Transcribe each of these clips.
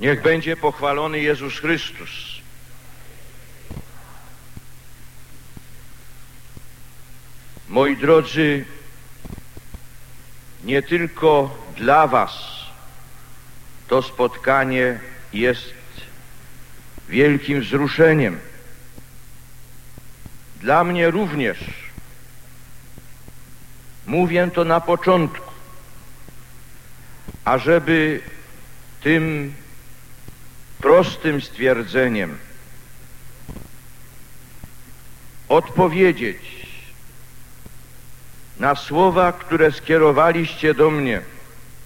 Niech będzie pochwalony Jezus Chrystus. Moi drodzy, nie tylko dla Was to spotkanie jest wielkim wzruszeniem. Dla mnie również. Mówię to na początku, ażeby tym prostym stwierdzeniem odpowiedzieć na słowa, które skierowaliście do mnie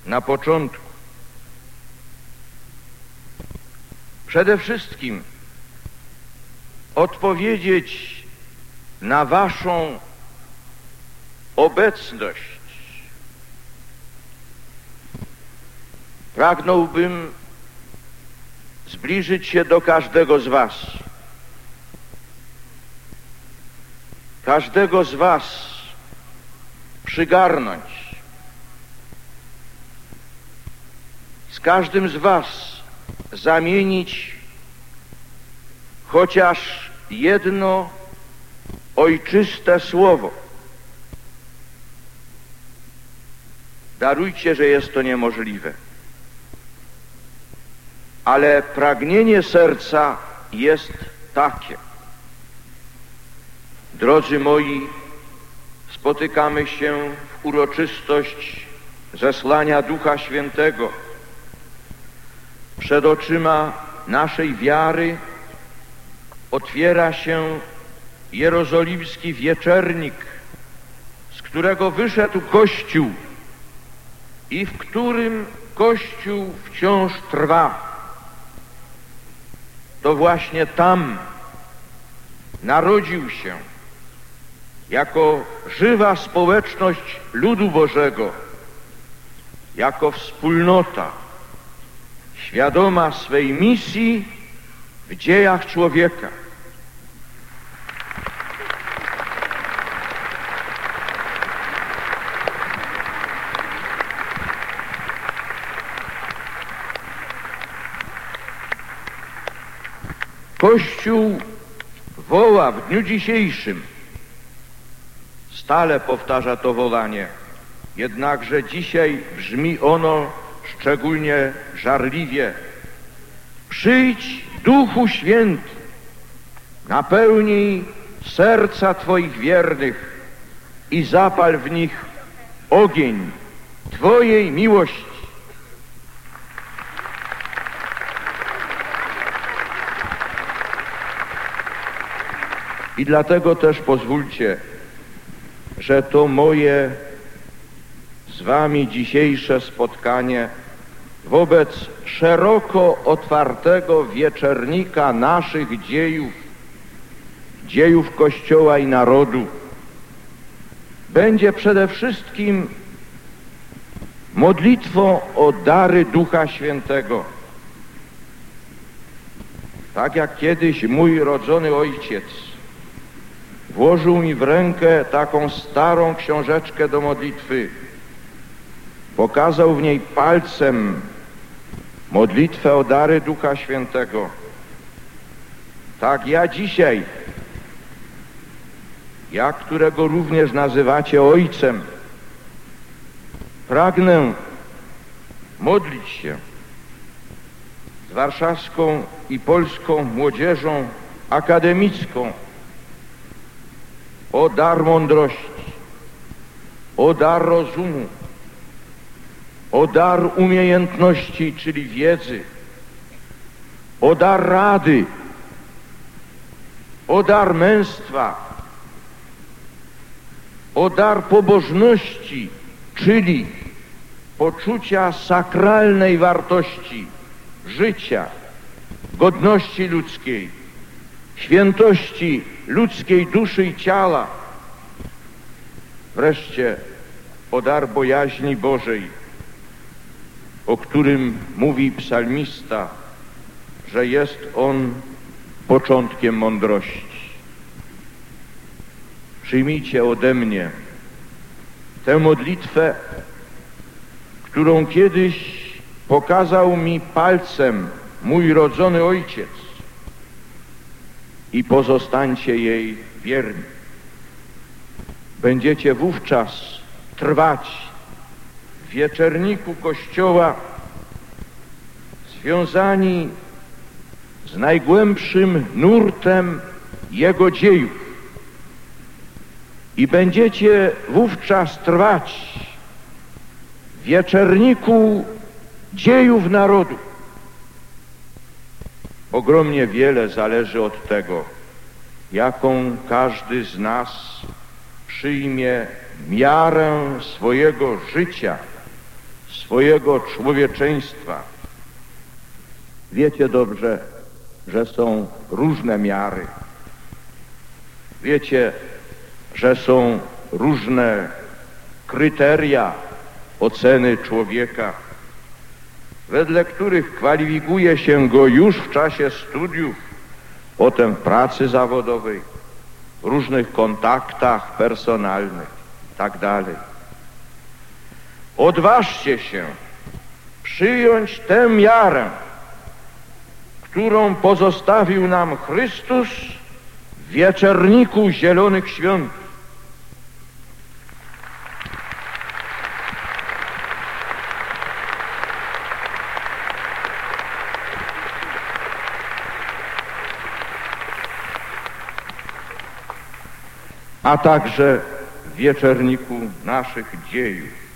na początku. Przede wszystkim odpowiedzieć na Waszą obecność. Pragnąłbym zbliżyć się do każdego z Was. Każdego z Was przygarnąć. Z każdym z Was zamienić chociaż jedno ojczyste słowo. Darujcie, że jest to niemożliwe. Ale pragnienie serca jest takie. Drodzy moi, spotykamy się w uroczystość zesłania Ducha Świętego. Przed oczyma naszej wiary otwiera się jerozolimski wieczernik, z którego wyszedł Kościół i w którym Kościół wciąż trwa. To właśnie tam narodził się jako żywa społeczność ludu Bożego, jako wspólnota świadoma swej misji w dziejach człowieka. Kościół woła w dniu dzisiejszym, stale powtarza to wołanie, jednakże dzisiaj brzmi ono szczególnie żarliwie. Przyjdź, Duchu Święty, napełnij serca Twoich wiernych i zapal w nich ogień Twojej miłości. I dlatego też pozwólcie, że to moje z Wami dzisiejsze spotkanie wobec szeroko otwartego wieczernika naszych dziejów, dziejów Kościoła i narodu, będzie przede wszystkim modlitwą o dary Ducha Świętego. Tak jak kiedyś mój rodzony ojciec włożył mi w rękę taką starą książeczkę do modlitwy. Pokazał w niej palcem modlitwę o dary Ducha Świętego. Tak ja dzisiaj, ja, którego również nazywacie Ojcem, pragnę modlić się z warszawską i polską młodzieżą akademicką o dar mądrości, o dar rozumu, o dar umiejętności, czyli wiedzy, o dar rady, o dar męstwa, o dar pobożności, czyli poczucia sakralnej wartości życia, godności ludzkiej, świętości ludzkiej duszy i ciała. Wreszcie o dar bojaźni Bożej, o którym mówi psalmista, że jest on początkiem mądrości. Przyjmijcie ode mnie tę modlitwę, którą kiedyś pokazał mi palcem mój rodzony ojciec i pozostańcie jej wierni. Będziecie wówczas trwać w wieczerniku Kościoła związani z najgłębszym nurtem Jego dziejów i będziecie wówczas trwać w wieczerniku dziejów narodu. Ogromnie wiele zależy od tego, jaką każdy z nas przyjmie miarę swojego życia, swojego człowieczeństwa. Wiecie dobrze, że są różne miary. Wiecie, że są różne kryteria oceny człowieka, wedle których kwalifikuje się go już w czasie studiów, potem pracy zawodowej, różnych kontaktach personalnych itd. Tak Odważcie się przyjąć tę miarę, którą pozostawił nam Chrystus w wieczerniku zielonych świąt. A także wieczerniku naszych dziejów.